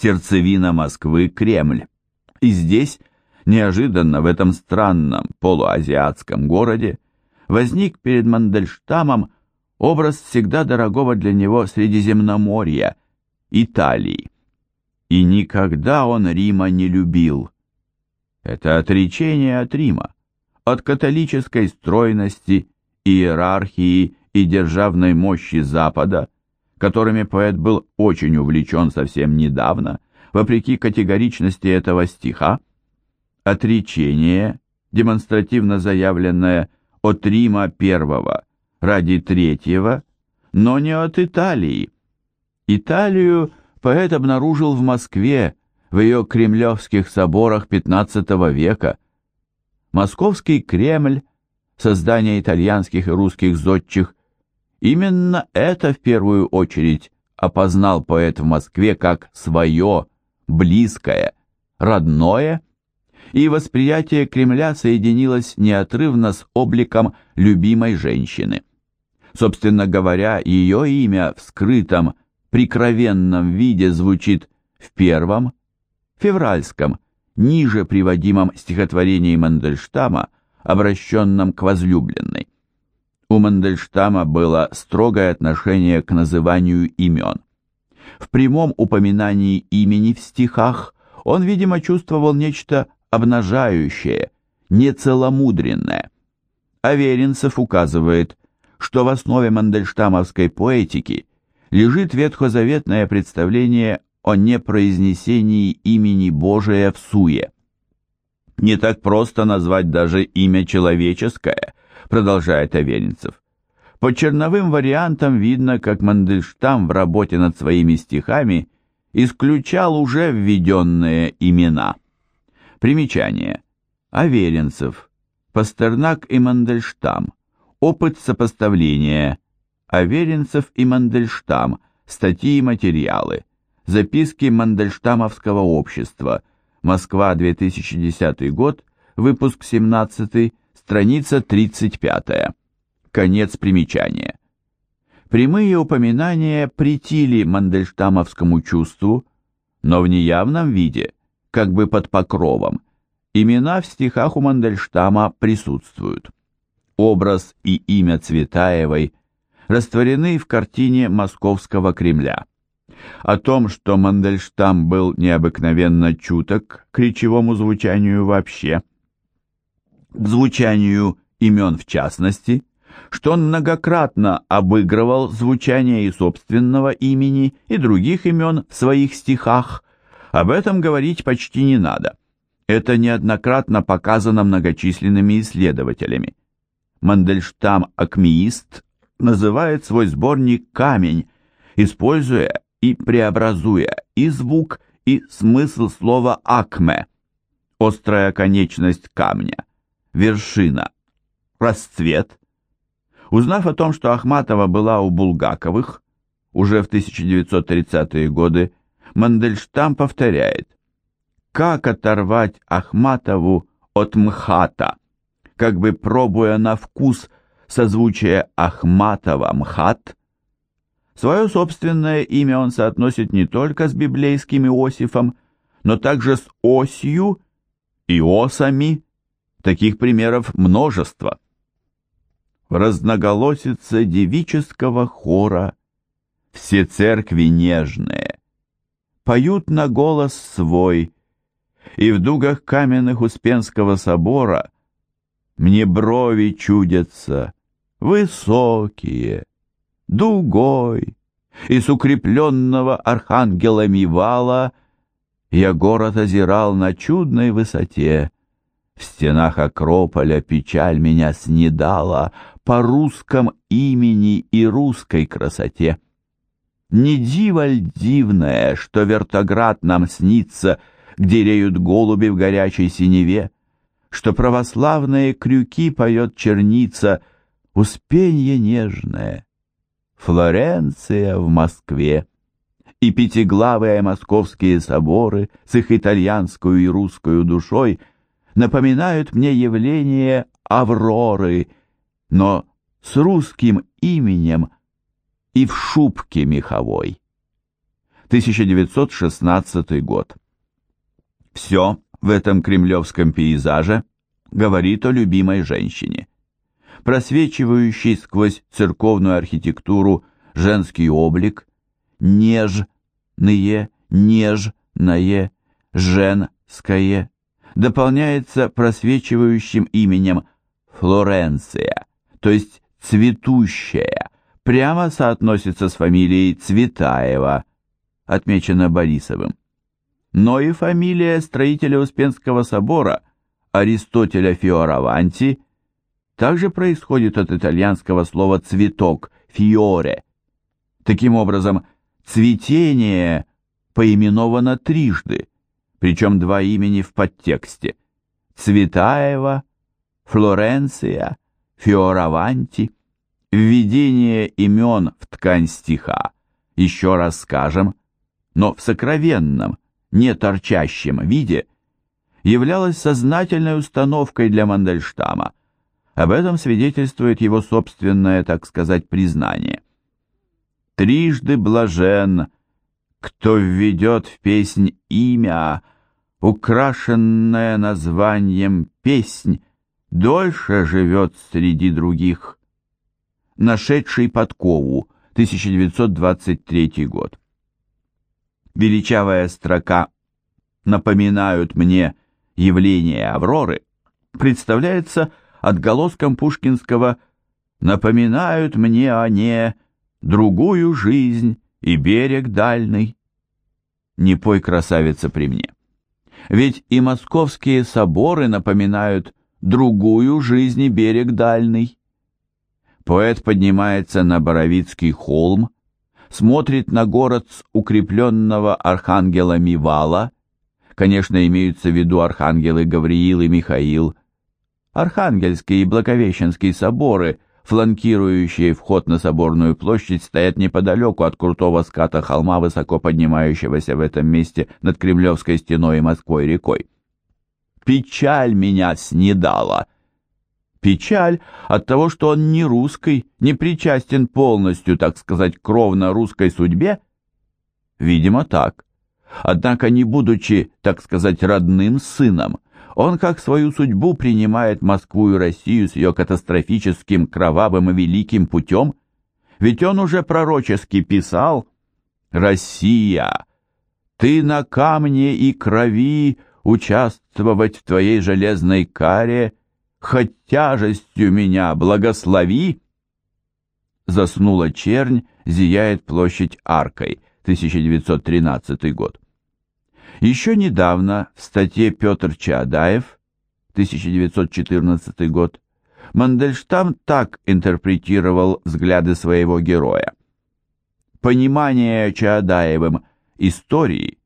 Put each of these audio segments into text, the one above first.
сердцевина Москвы, Кремль. И здесь, неожиданно в этом странном полуазиатском городе, возник перед Мандельштамом образ всегда дорогого для него Средиземноморья, Италии. И никогда он Рима не любил. Это отречение от Рима, от католической стройности, иерархии и державной мощи Запада, которыми поэт был очень увлечен совсем недавно, вопреки категоричности этого стиха, отречение, демонстративно заявленное от Рима I ради третьего, но не от Италии. Италию поэт обнаружил в Москве, в ее кремлевских соборах XV века. Московский Кремль, создание итальянских и русских зодчих, именно это в первую очередь опознал поэт в Москве как свое, близкое, родное, и восприятие Кремля соединилось неотрывно с обликом любимой женщины. Собственно говоря, ее имя в скрытом, прикровенном виде звучит в первом, февральском, ниже приводимом стихотворении Мандельштама, обращенном к возлюбленной. У Мандельштама было строгое отношение к называнию имен. В прямом упоминании имени в стихах он, видимо, чувствовал нечто обнажающее, нецеломудренное. Аверинцев указывает, что в основе мандельштамовской поэтики лежит ветхозаветное представление о непроизнесении имени Божия в суе. Не так просто назвать даже имя человеческое, продолжает Аверинцев. По черновым вариантам видно, как Мандельштам в работе над своими стихами исключал уже введенные имена. Примечание. Аверинцев, Пастернак и Мандельштам. Опыт сопоставления. Аверинцев и Мандельштам. Статьи и материалы. Записки Мандельштамовского общества. Москва, 2010 год, выпуск 17, страница 35. Конец примечания. Прямые упоминания притили Мандельштамовскому чувству, но в неявном виде, как бы под покровом, имена в стихах у Мандельштама присутствуют. Образ и имя Цветаевой растворены в картине Московского Кремля. О том, что Мандельштам был необыкновенно чуток к речевому звучанию вообще, к звучанию имен в частности, что он многократно обыгрывал звучание и собственного имени, и других имен в своих стихах, об этом говорить почти не надо. Это неоднократно показано многочисленными исследователями. Мандельштам-акмеист называет свой сборник «камень», используя и преобразуя и звук, и смысл слова «акме» – острая конечность камня, вершина, расцвет. Узнав о том, что Ахматова была у Булгаковых, уже в 1930-е годы, Мандельштам повторяет «Как оторвать Ахматову от МХАТа?» как бы пробуя на вкус созвучие Ахматова-МХАТ, Свое собственное имя он соотносит не только с библейским Иосифом, но также с осью и осами. Таких примеров множество. В разноголосице девического хора. Все церкви нежные. Поют на голос свой, и в дугах каменных Успенского собора мне брови чудятся. Высокие, дугой, и с укрепленного архангелами вала я город озирал на чудной высоте. В стенах Акрополя печаль меня снедала по русском имени и русской красоте. Не диво ль что вертоград нам снится, где реют голуби в горячей синеве, что православные крюки поет черница, успенье нежное, Флоренция в Москве и пятиглавые московские соборы с их итальянскую и русскую душой напоминают мне явление Авроры, но с русским именем и в шубке меховой. 1916 год. Все в этом кремлевском пейзаже говорит о любимой женщине. Просвечивающий сквозь церковную архитектуру женский облик, нежные, нежное, женское, дополняется просвечивающим именем Флоренция, то есть цветущая, прямо соотносится с фамилией Цветаева, отмечена Борисовым. Но и фамилия строителя Успенского собора Аристотеля Фиораванти также происходит от итальянского слова «цветок» «фиоре». Таким образом, цветение поименовано трижды, причем два имени в подтексте – Цветаева, Флоренция, Фиораванти. Введение имен в ткань стиха, еще раз скажем, но в сокровенном, не торчащем виде, являлось сознательной установкой для Мандельштама. Об этом свидетельствует его собственное, так сказать, признание. «Трижды блажен, кто введет в песнь имя, украшенное названием песнь, дольше живет среди других. Нашедший подкову, 1923 год. Величавая строка «Напоминают мне явление Авроры» представляется отголоском пушкинского «Напоминают мне они другую жизнь и берег дальний». Не пой, красавица, при мне. Ведь и московские соборы напоминают другую жизнь и берег дальний. Поэт поднимается на Боровицкий холм, смотрит на город с укрепленного архангелами вала, конечно, имеются в виду архангелы Гавриил и Михаил, Архангельский и Благовещенский соборы, фланкирующие вход на соборную площадь, стоят неподалеку от крутого ската холма, высоко поднимающегося в этом месте над Кремлевской стеной и Москвой-рекой. «Печаль меня снедала», Печаль от того, что он не русский, не причастен полностью, так сказать, кровно русской судьбе? Видимо, так. Однако, не будучи, так сказать, родным сыном, он как свою судьбу принимает Москву и Россию с ее катастрофическим, кровавым и великим путем, ведь он уже пророчески писал «Россия, ты на камне и крови участвовать в твоей железной каре — хоть тяжестью меня благослови!» Заснула чернь, зияет площадь аркой, 1913 год. Еще недавно в статье Петр Чаадаев, 1914 год, Мандельштам так интерпретировал взгляды своего героя. Понимание Чаадаевым истории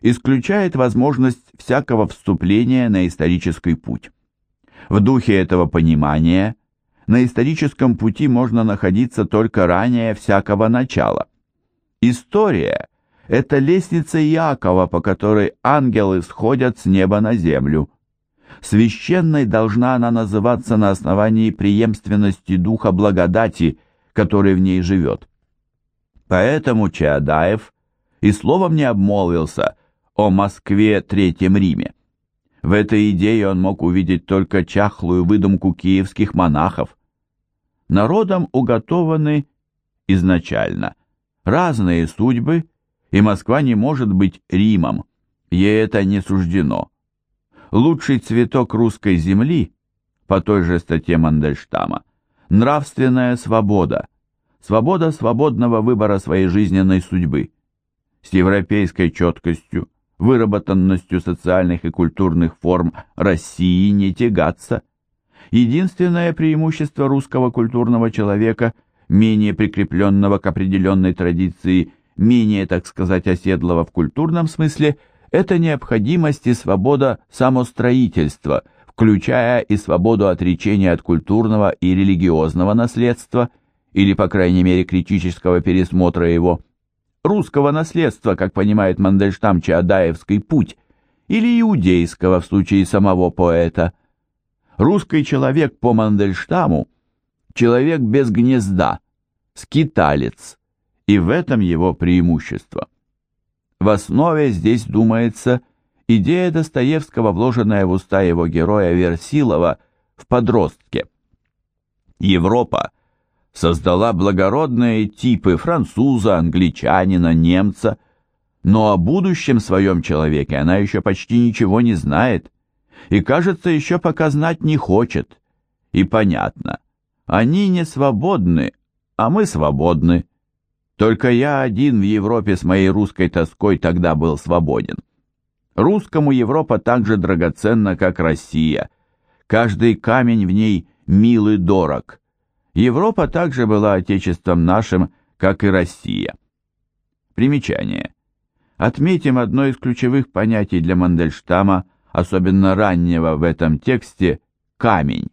исключает возможность всякого вступления на исторический путь. В духе этого понимания на историческом пути можно находиться только ранее всякого начала. История – это лестница Иакова, по которой ангелы сходят с неба на землю. Священной должна она называться на основании преемственности духа благодати, который в ней живет. Поэтому Чаадаев и словом не обмолвился о Москве Третьем Риме. В этой идее он мог увидеть только чахлую выдумку киевских монахов. Народам уготованы изначально разные судьбы, и Москва не может быть Римом, ей это не суждено. Лучший цветок русской земли, по той же статье Мандельштама, нравственная свобода, свобода свободного выбора своей жизненной судьбы, с европейской четкостью, выработанностью социальных и культурных форм России не тягаться. Единственное преимущество русского культурного человека, менее прикрепленного к определенной традиции, менее, так сказать, оседлого в культурном смысле, это необходимость и свобода самостроительства, включая и свободу отречения от культурного и религиозного наследства, или, по крайней мере, критического пересмотра его – русского наследства, как понимает Мандельштам Чаадаевский путь, или иудейского в случае самого поэта. Русский человек по Мандельштаму – человек без гнезда, скиталец, и в этом его преимущество. В основе здесь, думается, идея Достоевского, вложенная в уста его героя Версилова в подростке. Европа создала благородные типы француза, англичанина, немца, но о будущем своем человеке она еще почти ничего не знает и, кажется, еще пока знать не хочет. И понятно, они не свободны, а мы свободны. Только я один в Европе с моей русской тоской тогда был свободен. Русскому Европа так же драгоценна, как Россия. Каждый камень в ней мил и дорог. Европа также была отечеством нашим, как и Россия. Примечание. Отметим одно из ключевых понятий для Мандельштама, особенно раннего в этом тексте – камень.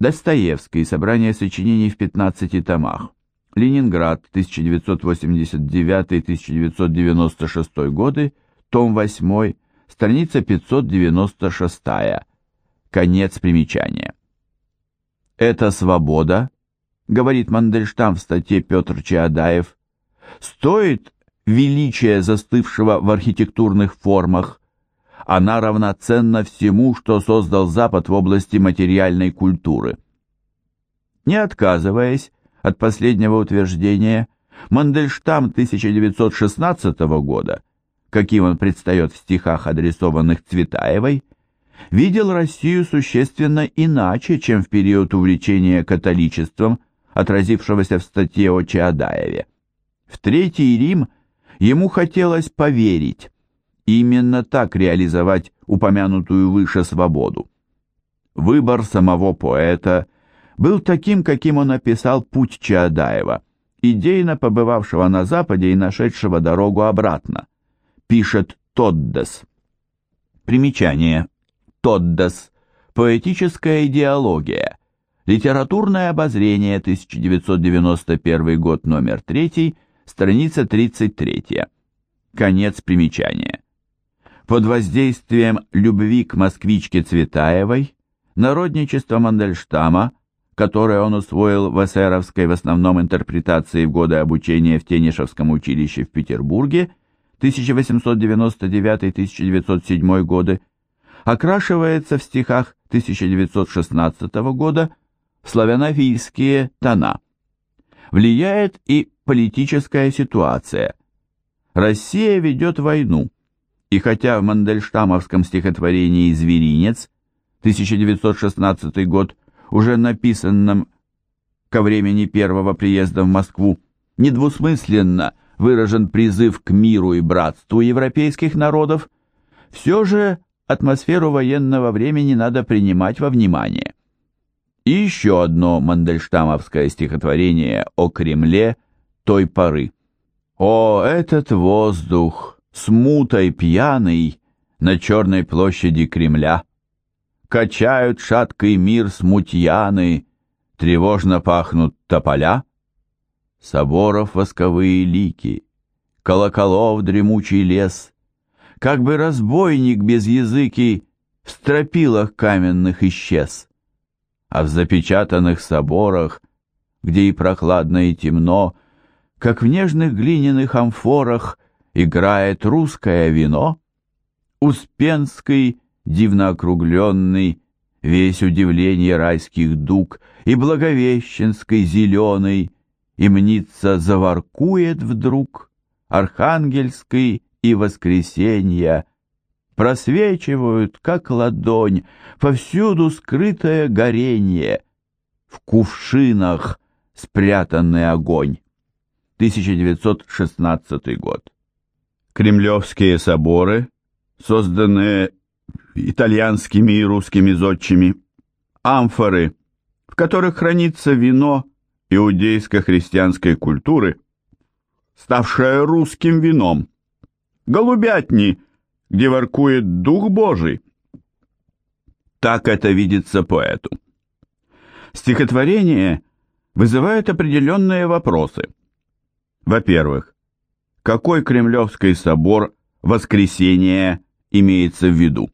Достоевский. Собрание сочинений в 15 томах. Ленинград, 1989-1996 годы, том 8, страница 596. Конец примечания. «Это свобода», — говорит Мандельштам в статье Петр Чаадаев, «стоит величия застывшего в архитектурных формах, она равноценна всему, что создал Запад в области материальной культуры. Не отказываясь от последнего утверждения, Мандельштам 1916 года, каким он предстает в стихах, адресованных Цветаевой, видел Россию существенно иначе, чем в период увлечения католичеством, отразившегося в статье о Чаадаеве. В Третий Рим ему хотелось поверить, именно так реализовать упомянутую выше свободу. Выбор самого поэта был таким, каким он описал путь Чаадаева, идейно побывавшего на Западе и нашедшего дорогу обратно, пишет Тоддес. Примечание. Тоддес. Поэтическая идеология. Литературное обозрение, 1991 год, номер 3, страница 33. Конец примечания. Под воздействием любви к москвичке Цветаевой, народничество Мандельштама, которое он усвоил в эсеровской в основном интерпретации в годы обучения в Тенишевском училище в Петербурге 1899-1907 годы, окрашивается в стихах 1916 года в славянофильские тона. Влияет и политическая ситуация. Россия ведет войну и хотя в Мандельштамовском стихотворении «Зверинец» 1916 год, уже написанном ко времени первого приезда в Москву, недвусмысленно выражен призыв к миру и братству европейских народов, все же атмосферу военного времени надо принимать во внимание. И еще одно мандельштамовское стихотворение о Кремле той поры. «О, этот воздух!» Смутой пьяный на черной площади Кремля. Качают шаткий мир смутьяны, тревожно пахнут тополя. Соборов восковые лики, колоколов дремучий лес, как бы разбойник без языки в стропилах каменных исчез. А в запечатанных соборах, где и прохладно, и темно, как в нежных глиняных амфорах играет русское вино, Успенский, дивно округленный, весь удивление райских дуг, и Благовещенский зеленый, и мнится заворкует вдруг, Архангельский и воскресенья просвечивают, как ладонь, повсюду скрытое горенье, в кувшинах спрятанный огонь. 1916 год. Кремлевские соборы, созданные итальянскими и русскими зодчими, амфоры, в которых хранится вино иудейско-христианской культуры, ставшее русским вином, голубятни, где воркует Дух Божий. Так это видится поэту. Стихотворение вызывает определенные вопросы. Во-первых, какой Кремлевский собор Воскресения имеется в виду?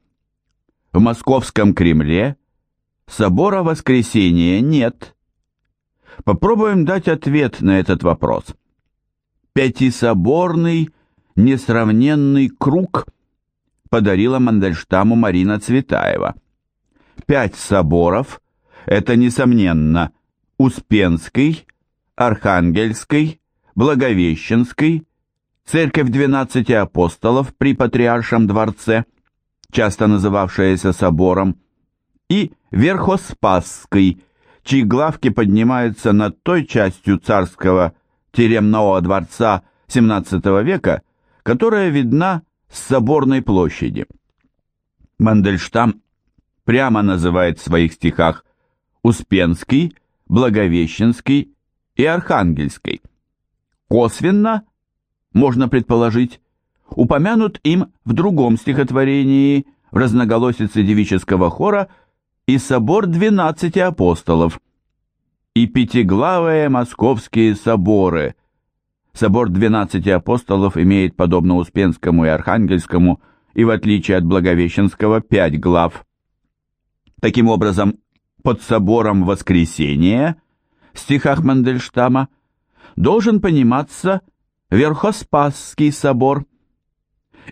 В Московском Кремле собора Воскресения нет. Попробуем дать ответ на этот вопрос. Пятисоборный, несравненный круг подарила Мандельштаму Марина Цветаева. Пять соборов – это, несомненно, Успенский, Архангельский, Благовещенский, Церковь двенадцати апостолов при Патриаршем дворце, часто называвшаяся собором, и Верхоспасский, чьи главки поднимаются над той частью царского теремного дворца XVII века, которая видна с соборной площади. Мандельштам прямо называет в своих стихах Успенский, Благовещенский и Архангельский. Косвенно, можно предположить, упомянут им в другом стихотворении в разноголосице девического хора и собор двенадцати апостолов, и пятиглавые московские соборы. Собор двенадцати апостолов имеет, подобно Успенскому и Архангельскому, и в отличие от Благовещенского, пять глав. Таким образом, под собором Воскресения в стихах Мандельштама должен пониматься Верхоспасский собор.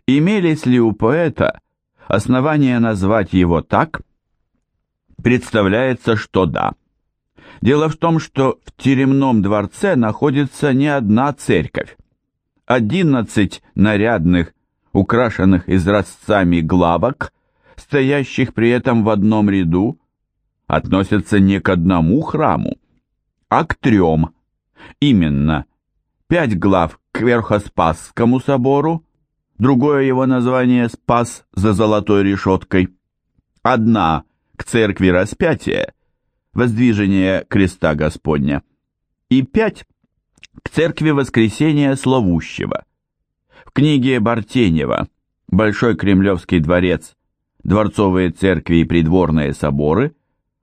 Имелись ли у поэта основания назвать его так? Представляется, что да. Дело в том, что в Теремном дворце находится не одна церковь. Одиннадцать нарядных, украшенных изразцами главок, стоящих при этом в одном ряду, относятся не к одному храму, а к трем. Именно, пять глав к Верхоспасскому собору, другое его название «Спас за золотой решеткой», одна к церкви распятия, воздвижение креста Господня, и пять к церкви Воскресения Словущего. В книге Бартенева «Большой Кремлевский дворец. Дворцовые церкви и придворные соборы»,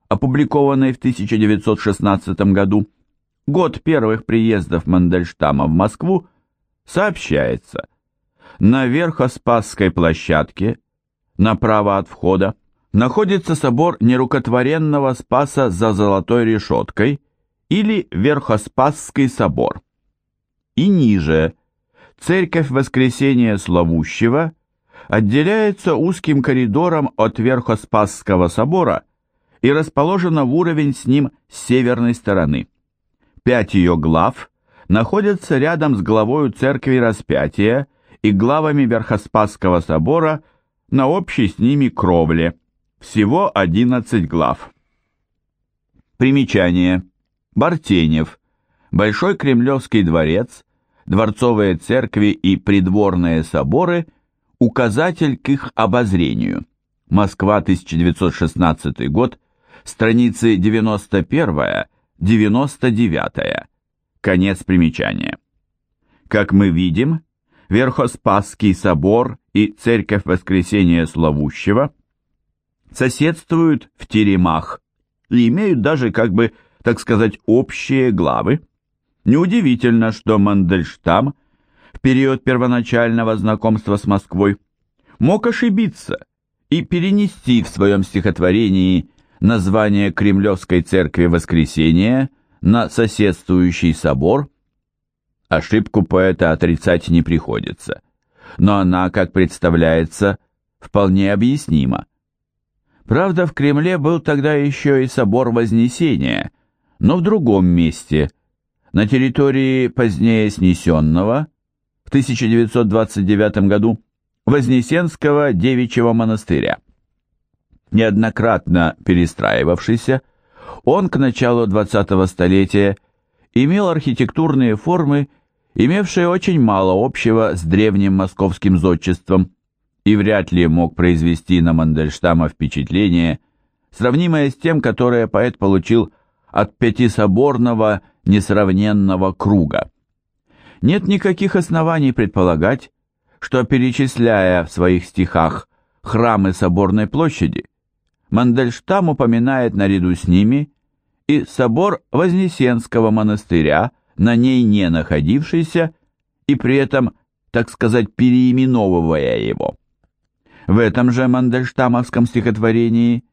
опубликованной в 1916 году, год первых приездов Мандельштама в Москву, сообщается, на Верхоспасской площадке, направо от входа, находится собор нерукотворенного Спаса за золотой решеткой или Верхоспасский собор. И ниже Церковь Воскресения Славущего отделяется узким коридором от Верхоспасского собора и расположена в уровень с ним с северной стороны. Пять ее глав находятся рядом с главою Церкви Распятия и главами Верхоспасского собора на общей с ними кровле – всего 11 глав. Примечание. Бартенев. Большой Кремлевский дворец, дворцовые церкви и придворные соборы, указатель к их обозрению. Москва, 1916 год, страницы 91-99. Конец примечания. Как мы видим, Верхоспасский собор и Церковь Воскресения Славущего – соседствуют в теремах и имеют даже, как бы, так сказать, общие главы. Неудивительно, что Мандельштам в период первоначального знакомства с Москвой мог ошибиться и перенести в своем стихотворении название Кремлевской церкви Воскресения на соседствующий собор. Ошибку поэта отрицать не приходится, но она, как представляется, вполне объяснима. Правда, в Кремле был тогда еще и собор Вознесения, но в другом месте, на территории позднее снесенного, в 1929 году, Вознесенского девичьего монастыря. Неоднократно перестраивавшийся, он к началу 20-го столетия имел архитектурные формы, имевшие очень мало общего с древним московским зодчеством и вряд ли мог произвести на Мандельштама впечатление, сравнимое с тем, которое поэт получил от пятисоборного несравненного круга. Нет никаких оснований предполагать, что, перечисляя в своих стихах храмы соборной площади, Мандельштам упоминает наряду с ними и собор Вознесенского монастыря, на ней не находившийся, и при этом, так сказать, переименовывая его. В этом же мандельштамовском стихотворении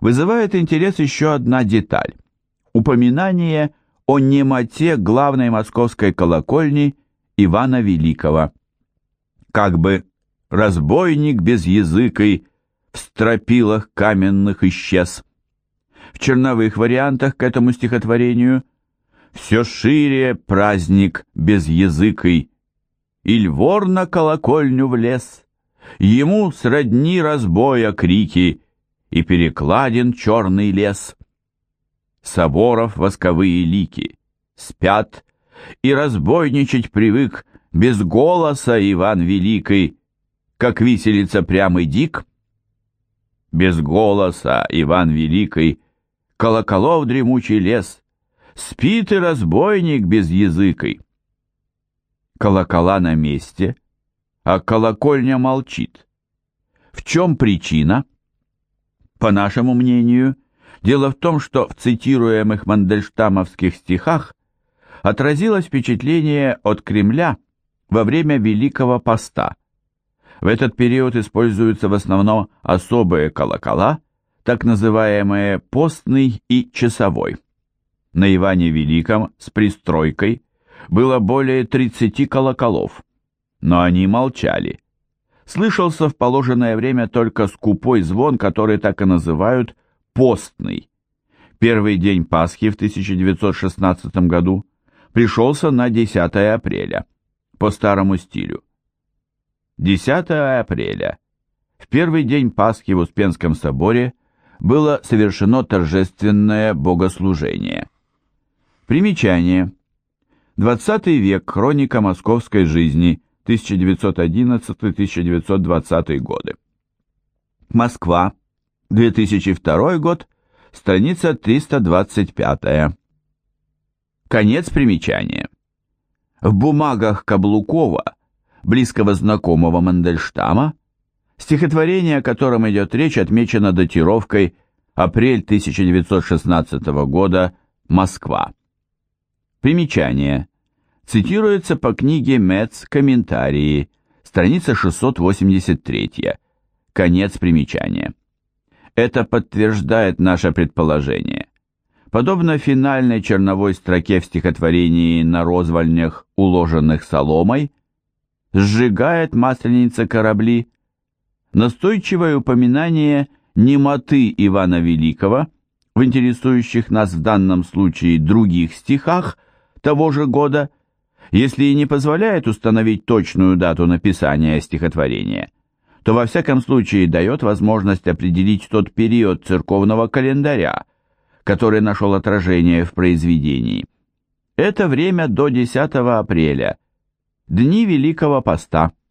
вызывает интерес еще одна деталь – упоминание о немоте главной московской колокольни Ивана Великого. Как бы разбойник без языкой стропилах каменных исчез. В черновых вариантах к этому стихотворению все шире праздник без языкой, и львор на колокольню влез, ему сродни разбоя крики, и перекладен черный лес. Соборов восковые лики спят, и разбойничать привык без голоса Иван Великий, как виселица прямый дик. Без голоса Иван Великий, колоколов дремучий лес, спит и разбойник без языкой. Колокола на месте, а колокольня молчит. В чем причина? По нашему мнению, дело в том, что в цитируемых мандельштамовских стихах отразилось впечатление от Кремля во время Великого Поста. В этот период используются в основном особые колокола, так называемые постный и часовой. На Иване Великом с пристройкой было более 30 колоколов, но они молчали. Слышался в положенное время только скупой звон, который так и называют «постный». Первый день Пасхи в 1916 году пришелся на 10 апреля, по старому стилю. 10 апреля, в первый день Пасхи в Успенском соборе, было совершено торжественное богослужение. Примечание. 20 век. Хроника московской жизни. 1911-1920 годы. Москва. 2002 год. Страница 325. Конец примечания. В бумагах Каблукова, близкого знакомого Мандельштама, стихотворение, о котором идет речь, отмечено датировкой апрель 1916 года, Москва. Примечание. Цитируется по книге Мец «Комментарии», страница 683. Конец примечания. Это подтверждает наше предположение. Подобно финальной черновой строке в стихотворении «На розвальнях, уложенных соломой», сжигает масленица корабли, настойчивое упоминание немоты Ивана Великого в интересующих нас в данном случае других стихах того же года, если и не позволяет установить точную дату написания стихотворения, то во всяком случае дает возможность определить тот период церковного календаря, который нашел отражение в произведении. Это время до 10 апреля, дни Великого Поста –